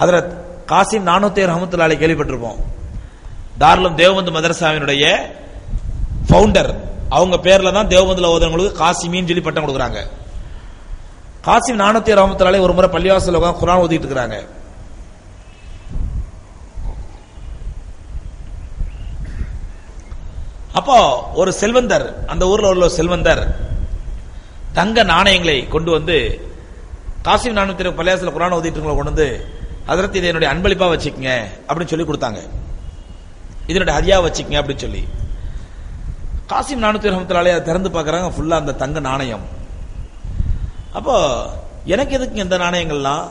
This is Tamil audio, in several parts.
ஹதரத் காசிம் நானூத்தி ரஹமத்துல்லாலை கேள்விப்பட்டிருப்போம். தாராளம் தேவபந்து மதரசாவினுடைய ஃபவுண்டர் அவங்க பேர்ல தான் தேவபந்துல ஓதுறவங்களுக்கு காசிமின்னு சொல்லி பட்டம் கொடுக்குறாங்க. காசிம் நானூத்தி ரஹமத்துல்லாலை ஒரு முறை பள்ளிவாசல் குரான் ஓதிட்டு இருக்கிறாங்க. அப்போ ஒரு செல்வந்தர் அந்த ஊர்ல உள்ள செல்வந்தர் தங்க நாணயங்களை கொண்டு வந்து காசிம் நானூத்தி பள்ளியாசல குரான் ஓதிட்டு கொண்டு வந்து அதற்கு இதை என்னுடைய அன்பளிப்பா வச்சுக்கங்க அப்படின்னு சொல்லி கொடுத்தாங்க. இதனுடைய ஹரியா வச்சுக்கங்க அப்படின்னு சொல்லி. காசிம் நானூத்தி ரஹமத்துலாலே அதை திறந்து பார்க்குறாங்க. ஃபுல்லாக அந்த தங்க நாணயம். அப்போ எனக்கு எதுக்கு இந்த நாணயங்கள்லாம்?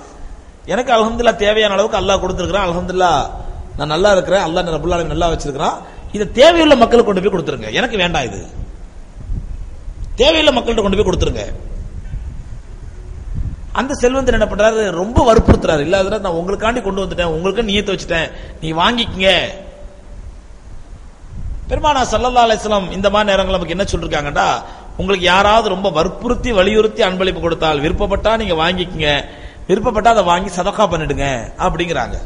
எனக்கு அலமதுல்லா தேவையான அளவுக்கு அல்லாஹ் கொடுத்துருக்குறான். அலமதுல்லா நான் நல்லா இருக்கிறேன். அல்லாஹ் ரபுல் நல்லா வச்சிருக்கிறான். இதை தேவையுள்ள மக்களுக்கு கொண்டு போய் கொடுத்துருங்க. எனக்கு வேண்டாம் இது. தேவையுள்ள மக்கள்கிட்ட கொண்டு போய் கொடுத்துருங்க. அந்த செல்வந்தர் என்ன பண்றாரு? ரொம்ப வற்புறுத்துறாரு. இல்லாத நான் உங்களுக்காண்டி கொண்டு வந்துட்டேன். உங்களுக்கு நியத்து வச்சுட்டேன். நீ வாங்கிக்கங்க. பெருமானா சல்லல்லா அலிஸ்லாம் இந்த மாதிரி நேரங்கள் நமக்கு என்ன சொல்லிருக்காங்கடா? உங்களுக்கு யாராவது ரொம்ப வற்புறுத்தி வலியுறுத்தி அன்பளிப்பு கொடுத்தால் விருப்பப்பட்டா நீங்க வாங்கிக்கங்க. விருப்பப்பட்டா அதை வாங்கி சதக்கா பண்ணிடுங்க அப்படிங்கிறாங்க.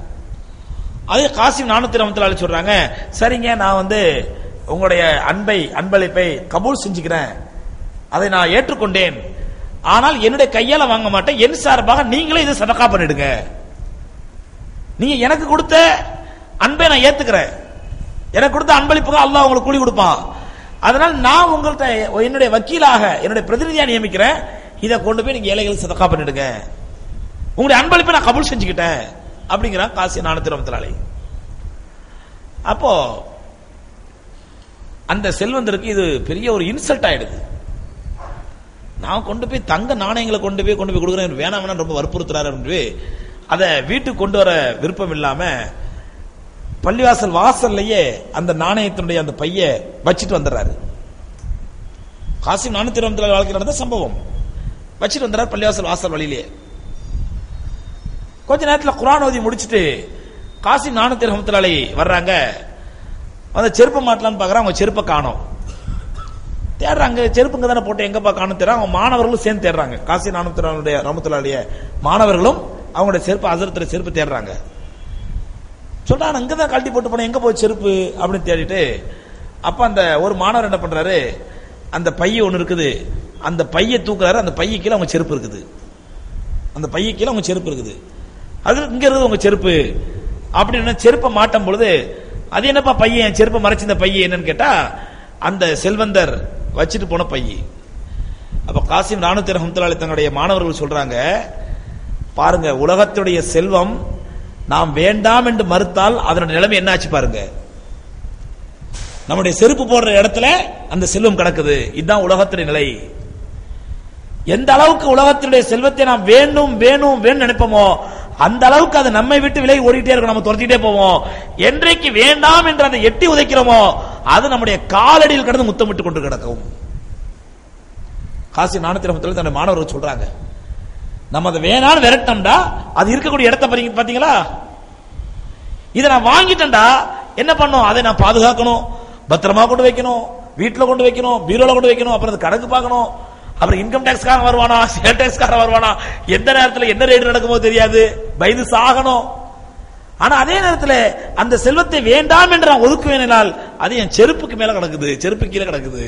அதே காசிம் நானூத்தி ரமத்துல சொல்றாங்க சரிங்க நான் வந்து உங்களுடைய அன்பை அன்பளிப்பை கபூல் செஞ்சுக்கிறேன். அதை நான் ஏற்றுக்கொண்டேன். ஆனால் என்னுடைய கையால வாங்க மாட்டேன். என் சார்பாக நீங்களே இதை சதக்கா பண்ணிடுங்க. நீங்க எனக்கு கொடுத்த அன்பை நான் ஏத்துக்கிறேன். எனக்கு கொடுத்த அன்பளிப்புக்கு அல்லாஹ் உங்களுக்கு கூலி கொடுப்பான். அதனால் நான் உங்கள்கிட்ட என்னுடைய வக்கீலாக என்னுடைய பிரதிநிதியா நியமிக்கிறேன். இதை கொண்டு போய் நீங்க ஏழைகள் சதக்கா பண்ணிடுங்க. உங்களுடைய அன்பளிப்பை நான் கபூல் செஞ்சுக்கிட்டேன். அப்படிங்கிறான் காசி நானூத்தி ரமத்தினாலே அப்போ அந்த செல்வந்தருக்கு இது பெரிய ஒரு இன்சல்ட் ஆயிடுது. நான் கொண்டு போய் தங்க நாணயங்களை கொண்டு போய் கொண்டு போய் கொடுக்குறேன். வேணாம் வேணாம் ரொம்ப வற்புறுத்துறாரு அப்படின்னு. அதை வீட்டுக்கு கொண்டு வர விருப்பம் இல்லாம பள்ளிவாசல் வாசல்லையே அந்த நாணயத்தினுடைய அந்த பைய வச்சுட்டு வந்துடுறாரு. காசிம் நானூத்தி இருபத்தி வாழ்க்கை நடந்த சம்பவம். வச்சுட்டு வந்துறாரு பள்ளிவாசல் வாசல் வழியிலே கொஞ்ச நேரத்தில் குரான் ஓதி முடிச்சுட்டு காசிம் நானூத்தி இருபத்தி வர்றாங்க. அந்த செருப்பை மாட்டலான்னு பாக்குறாங்க அவங்க செருப்பை காணோம். தேடுறாங்க. செருப்புங்க தானே போட்டு எங்கப்பா காணும் தேடுறாங்க அவங்க மாணவர்களும் சேர்ந்து தேடுறாங்க. காசி நானூத்தி ரமத்துலாடைய மாணவர்களும் அவங்களுடைய செருப்பு அசரத்துல செருப்பு தேடுறாங்க. சொல்றாங்க அங்கே தான் கழட்டி போட்டு போனேன். எங்கே போய் செருப்பு? அப்படின்னு தேடிட்டு அப்போ அந்த ஒரு மாணவர் என்ன பண்றாரு? அந்த பைய ஒன்று இருக்குது. அந்த பைய தூக்குறாரு. அந்த பைய கீழே அவங்க செருப்பு இருக்குது. அந்த பைய கீழே அவங்க செருப்பு இருக்குது. அது இங்கே இருக்குது உங்க செருப்பு. அப்படின்னு செருப்பை மாட்டும் பொழுது அது என்னப்பா பையன்? செருப்பை மறைச்சிருந்த பையன் என்னன்னு கேட்டா அந்த செல்வந்தர் வச்சுட்டு போன பைய. அப்ப காசிம் நானூத்தி ரஹமத்துலாலி தங்களுடைய மாணவர்கள் சொல்றாங்க பாருங்க உலகத்துடைய செல்வம் நாம் வேண்டாம் என்று மறுத்தால் அதனுடைய நிலைமை என்ன ஆச்சு பாருங்க. நம்முடைய செருப்பு போடுற இடத்துல அந்த செல்வம் கிடக்குது. இதுதான் உலகத்துடைய நிலை. எந்த அளவுக்கு உலகத்தினுடைய செல்வத்தை நாம் வேண்டும் வேணும் வேணும் நினைப்போமோ அந்த அளவுக்கு அது நம்மை விட்டு விலை ஓடிட்டே இருக்கும் நம்ம துரத்திட்டே போவோம். என்றைக்கு வேண்டாம் என்று அதை எட்டி உதைக்கிறோமோ அது நம்முடைய காலடியில் கடந்து முத்தமிட்டு கொண்டு கிடக்கும். காசி நானூத்தி ரமத்துல தன்னுடைய மாணவர்கள் சொல்றாங்க. நம்ம அதை வேணாலும் விரட்டோம்டா அது இருக்கக்கூடிய இடத்த பாத்தீங்களா இதை நான் வாங்கிட்டேன்டா என்ன பண்ணும் அதை நான் பாதுகாக்கணும். பத்திரமா கொண்டு வைக்கணும். வீட்டில் கொண்டு வைக்கணும். பீரோல கொண்டு வைக்கணும். அப்புறம் அது கணக்கு பார்க்கணும். அப்புறம் இன்கம் டேக்ஸ் காரன் வருவானா? சேல் டேக்ஸ் காரன் வருவானா? எந்த நேரத்துல என்ன ரேட் நடக்குமோ தெரியாது. பயந்து சாகணும். ஆனா அதே நேரத்தில் அந்த செல்வத்தை வேண்டாம் என்று நான் ஒதுக்குவேனால் அது என் செருப்புக்கு மேல கிடக்குது செருப்பு கீழே கிடக்குது.